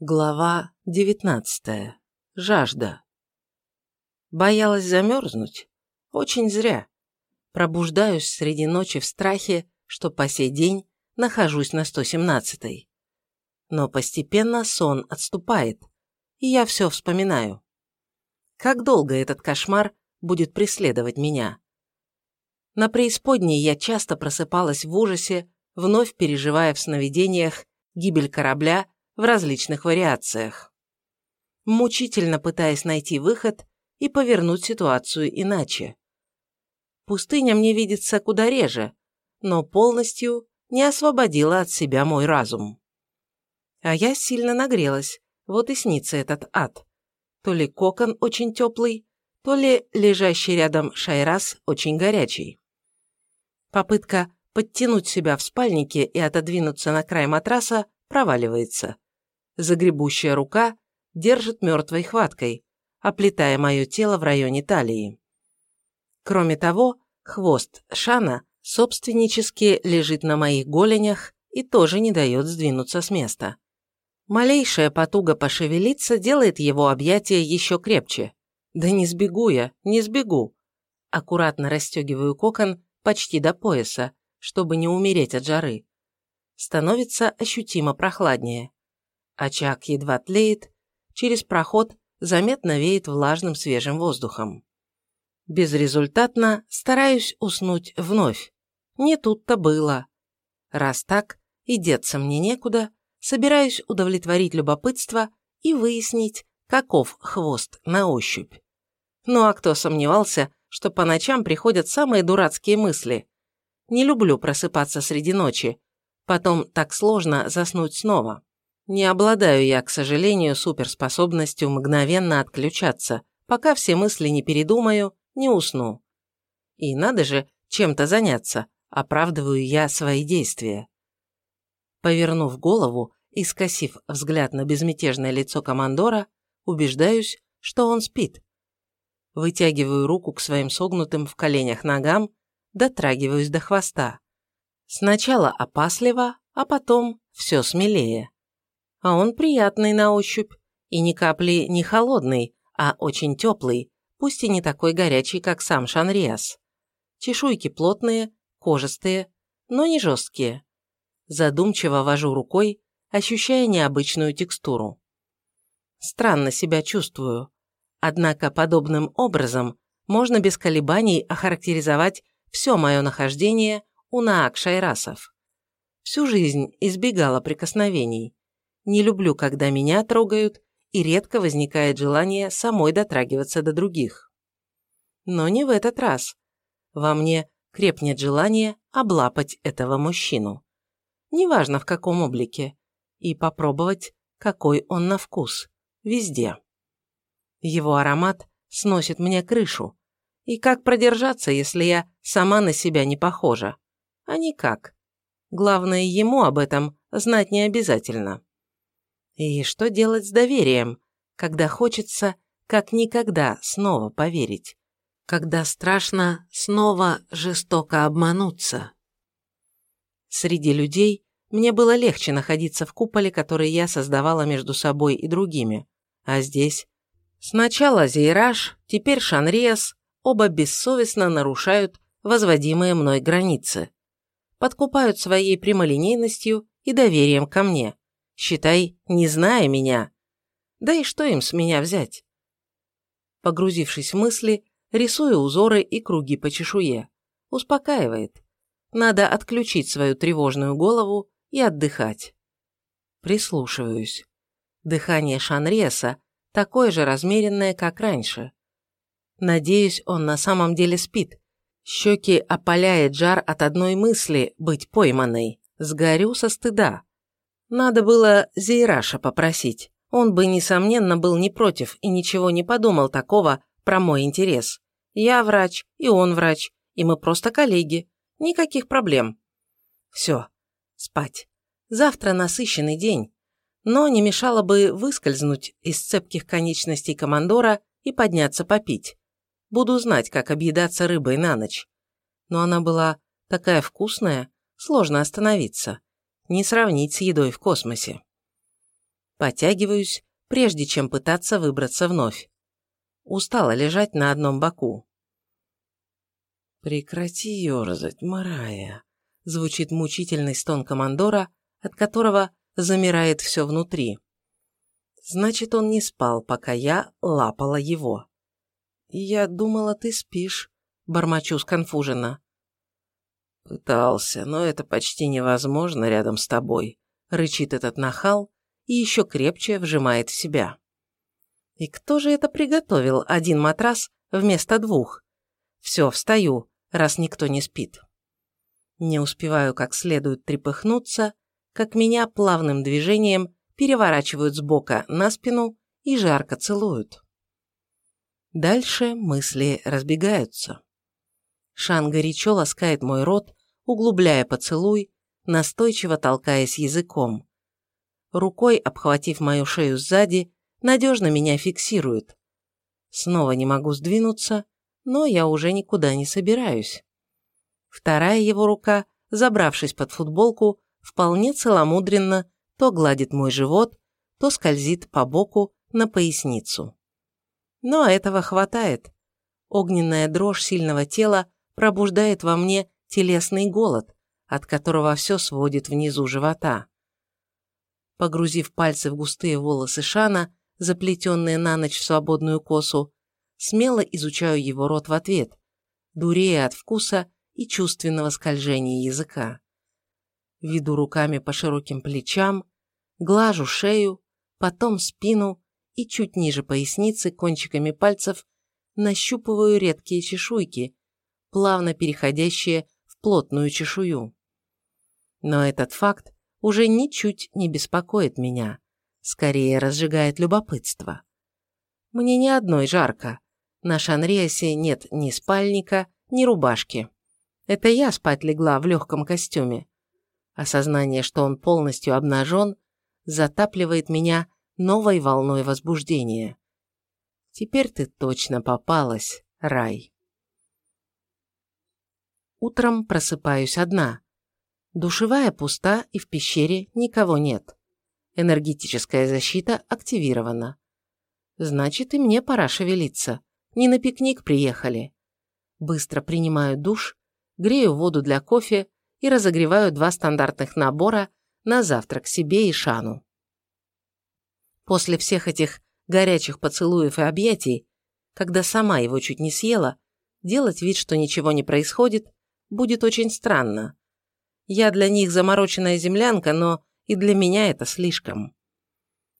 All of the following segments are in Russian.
Глава девятнадцатая. Жажда. Боялась замерзнуть? Очень зря. Пробуждаюсь среди ночи в страхе, что по сей день нахожусь на 117-й. Но постепенно сон отступает, и я все вспоминаю. Как долго этот кошмар будет преследовать меня? На преисподней я часто просыпалась в ужасе, вновь переживая в сновидениях гибель корабля в различных вариациях. Мучительно пытаясь найти выход и повернуть ситуацию иначе. Пустыня мне видится куда реже, но полностью не освободила от себя мой разум. А я сильно нагрелась, вот и снится этот ад. То ли кокон очень теплый, то ли лежащий рядом шайрас очень горячий. Попытка подтянуть себя в спальнике и отодвинуться на край матраса проваливается загребущая рука держит мертвой хваткой, оплетая мое тело в районе талии. Кроме того, хвост Шана собственнически лежит на моих голенях и тоже не дает сдвинуться с места. Малейшая потуга пошевелиться делает его объятие еще крепче. Да не сбегу я, не сбегу. Аккуратно расстегиваю кокон почти до пояса, чтобы не умереть от жары. Становится ощутимо прохладнее. Очаг едва тлеет, через проход заметно веет влажным свежим воздухом. Безрезультатно стараюсь уснуть вновь. Не тут-то было. Раз так, и деться мне некуда, собираюсь удовлетворить любопытство и выяснить, каков хвост на ощупь. Ну а кто сомневался, что по ночам приходят самые дурацкие мысли? Не люблю просыпаться среди ночи, потом так сложно заснуть снова. Не обладаю я, к сожалению, суперспособностью мгновенно отключаться, пока все мысли не передумаю, не усну. И надо же чем-то заняться, оправдываю я свои действия. Повернув голову и скосив взгляд на безмятежное лицо командора, убеждаюсь, что он спит. Вытягиваю руку к своим согнутым в коленях ногам, дотрагиваюсь до хвоста. Сначала опасливо, а потом все смелее а он приятный на ощупь, и ни капли не холодный, а очень теплый, пусть и не такой горячий, как сам Шанриас. Чешуйки плотные, кожистые, но не жесткие. Задумчиво вожу рукой, ощущая необычную текстуру. Странно себя чувствую. Однако подобным образом можно без колебаний охарактеризовать все мое нахождение у Наак Шайрасов. Всю жизнь избегала прикосновений. Не люблю, когда меня трогают, и редко возникает желание самой дотрагиваться до других. Но не в этот раз. Во мне крепнет желание облапать этого мужчину. Неважно в каком облике. И попробовать, какой он на вкус. Везде. Его аромат сносит мне крышу. И как продержаться, если я сама на себя не похожа? А никак. Главное, ему об этом знать не обязательно. И что делать с доверием, когда хочется как никогда снова поверить? Когда страшно снова жестоко обмануться? Среди людей мне было легче находиться в куполе, который я создавала между собой и другими. А здесь сначала Зейраж, теперь Шанриас, оба бессовестно нарушают возводимые мной границы. Подкупают своей прямолинейностью и доверием ко мне считай, не зная меня. Да и что им с меня взять? Погрузившись в мысли, рисую узоры и круги по чешуе. Успокаивает. Надо отключить свою тревожную голову и отдыхать. Прислушиваюсь. Дыхание Шанреса такое же размеренное, как раньше. Надеюсь, он на самом деле спит. Щеки опаляет жар от одной мысли быть пойманной. Сгорю со стыда. Надо было Зейраша попросить. Он бы, несомненно, был не против и ничего не подумал такого про мой интерес. Я врач, и он врач, и мы просто коллеги. Никаких проблем. Все, спать. Завтра насыщенный день. Но не мешало бы выскользнуть из цепких конечностей командора и подняться попить. Буду знать, как объедаться рыбой на ночь. Но она была такая вкусная, сложно остановиться не сравнить с едой в космосе. Потягиваюсь, прежде чем пытаться выбраться вновь. Устала лежать на одном боку. «Прекрати ерзать, Марая», — звучит мучительный стон командора, от которого замирает все внутри. Значит, он не спал, пока я лапала его. «Я думала, ты спишь», — бормочу сконфуженно. «Пытался, но это почти невозможно рядом с тобой», — рычит этот нахал и еще крепче вжимает в себя. И кто же это приготовил один матрас вместо двух? Все, встаю, раз никто не спит. Не успеваю как следует трепыхнуться, как меня плавным движением переворачивают с бока на спину и жарко целуют. Дальше мысли разбегаются. Шан горячо ласкает мой рот, углубляя поцелуй, настойчиво толкаясь языком. Рукой, обхватив мою шею сзади, надежно меня фиксирует. Снова не могу сдвинуться, но я уже никуда не собираюсь. Вторая его рука, забравшись под футболку, вполне целомудренно то гладит мой живот, то скользит по боку на поясницу. Но этого хватает. Огненная дрожь сильного тела пробуждает во мне телесный голод, от которого все сводит внизу живота. Погрузив пальцы в густые волосы Шана, заплетенные на ночь в свободную косу, смело изучаю его рот в ответ, дурея от вкуса и чувственного скольжения языка веду руками по широким плечам, глажу шею, потом спину и чуть ниже поясницы кончиками пальцев нащупываю редкие чешуйки, плавно переходящие плотную чешую. Но этот факт уже ничуть не беспокоит меня, скорее разжигает любопытство. Мне ни одной жарко. На Шанриасе нет ни спальника, ни рубашки. Это я спать легла в легком костюме. Осознание, что он полностью обнажен, затапливает меня новой волной возбуждения. Теперь ты точно попалась, рай. Утром просыпаюсь одна. Душевая пуста и в пещере никого нет. Энергетическая защита активирована. Значит, и мне пора шевелиться. Не на пикник приехали. Быстро принимаю душ, грею воду для кофе и разогреваю два стандартных набора на завтрак себе и Шану. После всех этих горячих поцелуев и объятий, когда сама его чуть не съела, делать вид, что ничего не происходит, будет очень странно. Я для них замороченная землянка, но и для меня это слишком.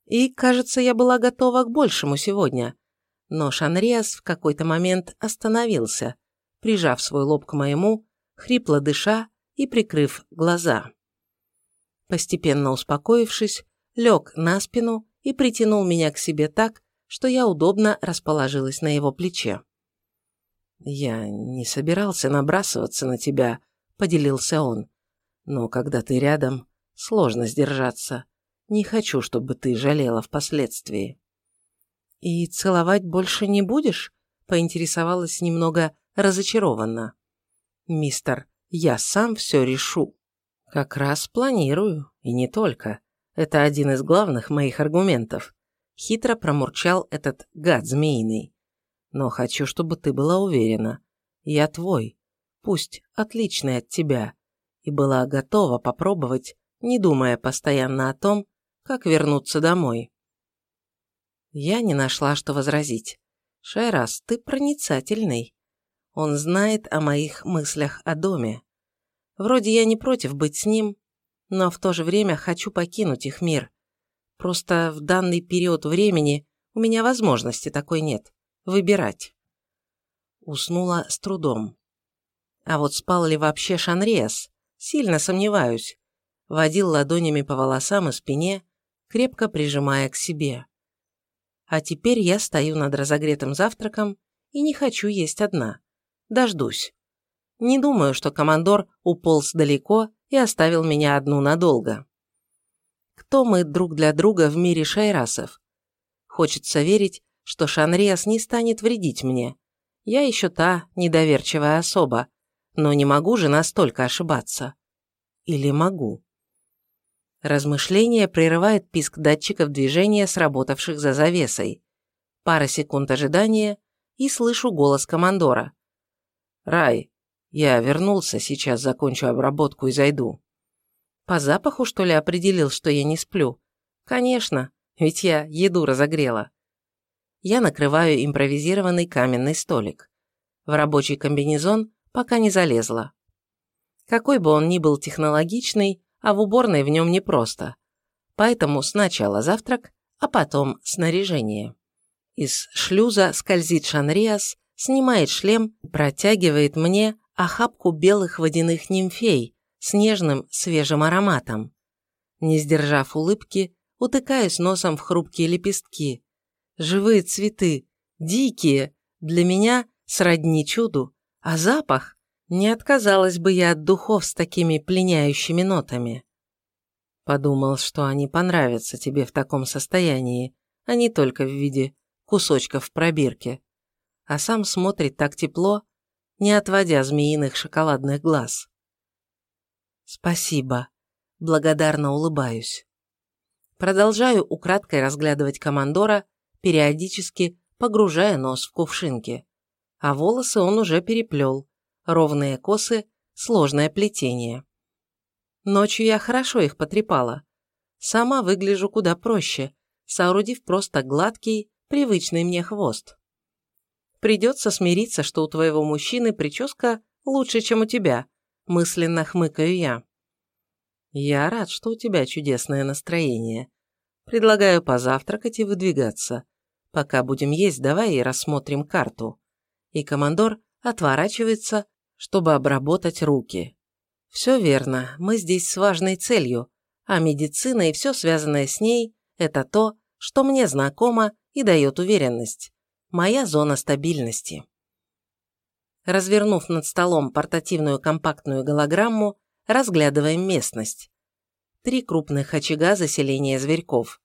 И, кажется, я была готова к большему сегодня. Но Шанриас в какой-то момент остановился, прижав свой лоб к моему, хрипло дыша и прикрыв глаза. Постепенно успокоившись, лег на спину и притянул меня к себе так, что я удобно расположилась на его плече. «Я не собирался набрасываться на тебя», — поделился он. «Но когда ты рядом, сложно сдержаться. Не хочу, чтобы ты жалела впоследствии». «И целовать больше не будешь?» — поинтересовалась немного разочарованно. «Мистер, я сам все решу. Как раз планирую, и не только. Это один из главных моих аргументов. Хитро промурчал этот гад змеиный. Но хочу, чтобы ты была уверена. Я твой, пусть отличный от тебя, и была готова попробовать, не думая постоянно о том, как вернуться домой. Я не нашла, что возразить. Шайрас, ты проницательный. Он знает о моих мыслях о доме. Вроде я не против быть с ним, но в то же время хочу покинуть их мир. Просто в данный период времени у меня возможности такой нет. Выбирать. Уснула с трудом. А вот спал ли вообще Шанриас? Сильно сомневаюсь. Водил ладонями по волосам и спине, крепко прижимая к себе. А теперь я стою над разогретым завтраком и не хочу есть одна. Дождусь. Не думаю, что командор уполз далеко и оставил меня одну надолго. Кто мы друг для друга в мире шайрасов? Хочется верить, что Шанриас не станет вредить мне. Я еще та недоверчивая особа, но не могу же настолько ошибаться. Или могу? Размышление прерывает писк датчиков движения, сработавших за завесой. Пара секунд ожидания, и слышу голос командора. «Рай, я вернулся, сейчас закончу обработку и зайду». По запаху, что ли, определил, что я не сплю? Конечно, ведь я еду разогрела. Я накрываю импровизированный каменный столик. В рабочий комбинезон пока не залезла. Какой бы он ни был технологичный, а в уборной в нем непросто. Поэтому сначала завтрак, а потом снаряжение. Из шлюза скользит Шанриас, снимает шлем, протягивает мне охапку белых водяных нимфей с нежным свежим ароматом. Не сдержав улыбки, утыкаюсь носом в хрупкие лепестки. Живые цветы, дикие, для меня сродни чуду, а запах не отказалась бы я от духов с такими пленяющими нотами. Подумал, что они понравятся тебе в таком состоянии, а не только в виде кусочков в пробирке. А сам смотрит так тепло, не отводя змеиных шоколадных глаз. Спасибо. Благодарно улыбаюсь. Продолжаю украдкой разглядывать командора, периодически погружая нос в кувшинки. А волосы он уже переплел, ровные косы, сложное плетение. Ночью я хорошо их потрепала. Сама выгляжу куда проще, соорудив просто гладкий, привычный мне хвост. Придется смириться, что у твоего мужчины прическа лучше, чем у тебя, мысленно хмыкаю я. Я рад, что у тебя чудесное настроение. Предлагаю позавтракать и выдвигаться. Пока будем есть, давай и рассмотрим карту. И командор отворачивается, чтобы обработать руки. Все верно, мы здесь с важной целью, а медицина и все связанное с ней – это то, что мне знакомо и дает уверенность. Моя зона стабильности. Развернув над столом портативную компактную голограмму, разглядываем местность. Три крупных очага заселения зверьков.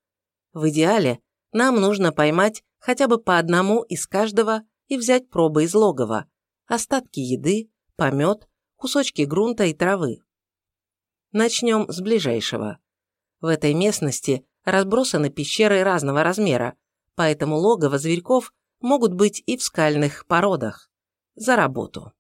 В идеале нам нужно поймать хотя бы по одному из каждого и взять пробы из логова, остатки еды, помет, кусочки грунта и травы. Начнем с ближайшего. В этой местности разбросаны пещеры разного размера, поэтому логово зверьков могут быть и в скальных породах. За работу.